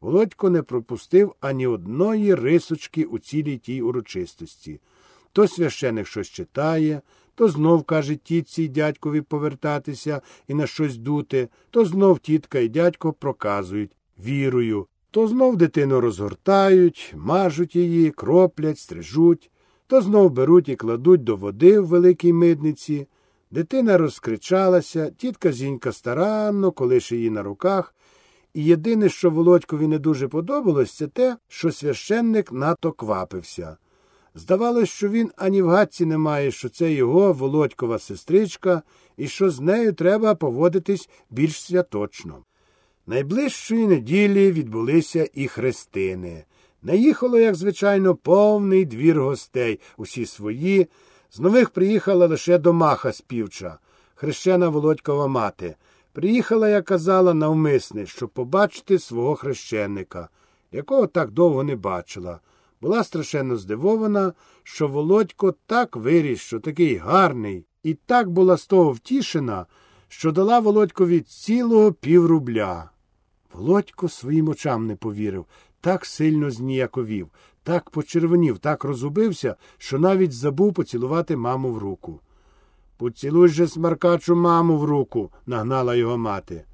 Володько не пропустив ані одної рисочки у цілій тій урочистості. То священик щось читає, то знов каже тітці й дядькові повертатися і на щось дути, то знов тітка і дядько проказують вірою, то знов дитину розгортають, мажуть її, кроплять, стрижуть, то знов беруть і кладуть до води в великій мидниці. Дитина розкричалася, тітка зінька старанно, колише її на руках, і єдине, що Володькові не дуже подобалось, це те, що священник надто квапився. Здавалось, що він ані в гадці не має, що це його Володькова сестричка, і що з нею треба поводитись більш святочно. Найближчої неділі відбулися і хрестини. Наїхало, як звичайно, повний двір гостей, усі свої. З нових приїхала лише домаха співча, хрещена Володькова мати. Приїхала, як казала, навмисне, щоб побачити свого хрещенника, якого так довго не бачила. Була страшенно здивована, що Володько так виріс, що такий гарний, і так була з того втішена, що дала Володькові цілого піврубля. Володько своїм очам не повірив, так сильно зніяковів, так почервонів, так розубився, що навіть забув поцілувати маму в руку. Поцілуй же смаркачу маму в руку, нагнала його мати.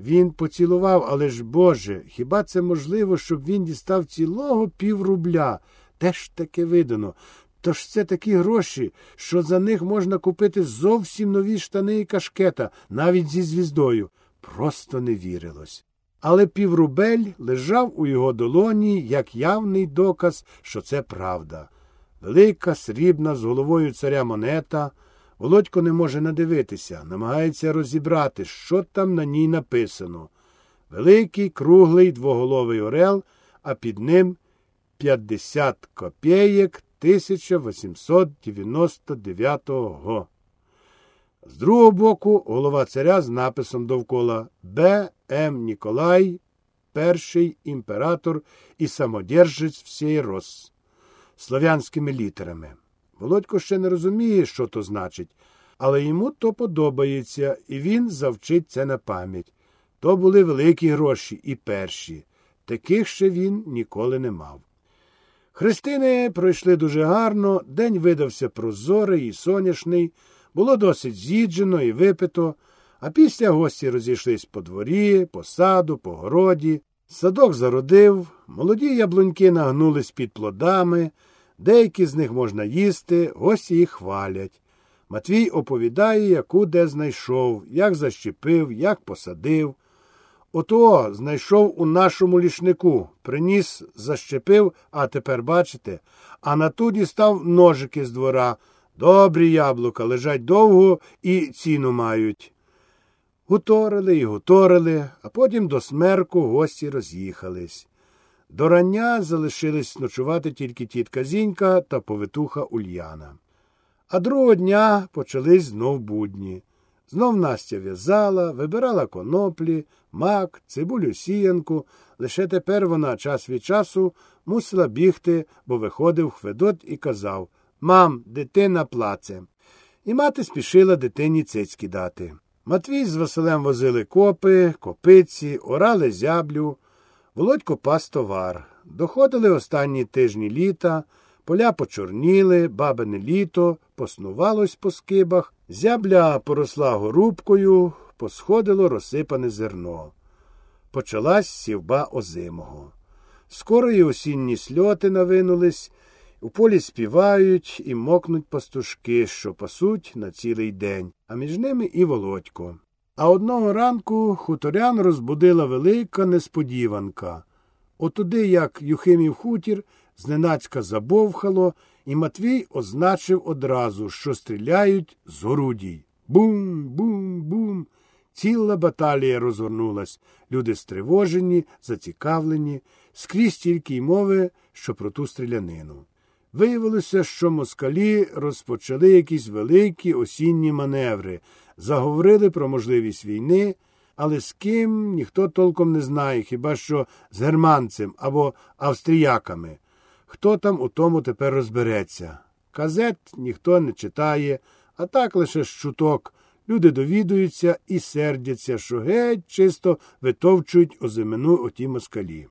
Він поцілував, але ж Боже, хіба це можливо, щоб він дістав цілого піврубля? Де ж таке видано? Тож це такі гроші, що за них можна купити зовсім нові штани і кашкета, навіть зі звіздою. Просто не вірилось. Але піврубель лежав у його долоні як явний доказ, що це правда. Велика срібна з головою царя монета. Володько не може надивитися, намагається розібрати, що там на ній написано. Великий круглий двоголовий орел, а під ним 50 копієк 1899-го. З другого боку голова царя з написом довкола Б. М. Ніколай, перший імператор і самодержець всієї Рос, слов'янськими літерами. Володько ще не розуміє, що то значить, але йому то подобається, і він завчить це на пам'ять. То були великі гроші і перші. Таких ще він ніколи не мав. Христини пройшли дуже гарно, день видався прозорий і соняшний, було досить з'їджено і випито, а після гості розійшлись по дворі, по саду, по городі. Садок зародив, молоді яблуньки нагнулись під плодами, деякі з них можна їсти, гості їх хвалять. Матвій оповідає, яку де знайшов, як защепив, як посадив. Ото знайшов у нашому лішнику, приніс, защепив, а тепер бачите, а на ту дістав ножики з двора. Добрі яблука лежать довго і ціну мають. Гуторили і гуторили, а потім до смерку гості роз'їхались. До рання залишились ночувати тільки тітка Зінька та повитуха Ульяна. А другого дня почались знов будні. Знов Настя в'язала, вибирала коноплі, мак, цибулю сіянку. Лише тепер вона час від часу мусила бігти, бо виходив Хведот і казав Мам, дитина плаце. І мати спішила дитині цицьки дати. Матвій з Василем возили копи, копиці, орали зяблю, володько пас товар. Доходили останні тижні літа, поля почорніли, бабине літо, поснувалось по скибах, зябля поросла горубкою, посходило розсипане зерно. Почалась сівба озимого. Скоро і осінні сльоти навинулись, у полі співають і мокнуть пастушки, що пасуть на цілий день, а між ними і володько. А одного ранку хуторян розбудила велика несподіванка. Отуди, як Юхимів хутір, зненацька забовхало, і Матвій означив одразу, що стріляють з орудій. Бум, бум, бум. Ціла баталія розгорнулась. Люди стривожені, зацікавлені, скрізь тільки й мови, що про ту стрілянину. Виявилося, що москалі розпочали якісь великі осінні маневри, заговорили про можливість війни, але з ким ніхто толком не знає, хіба що з германцем або австріяками. Хто там у тому тепер розбереться? Казет ніхто не читає, а так лише щуток. Люди довідуються і сердяться, що геть чисто витовчують озимину оті москалі.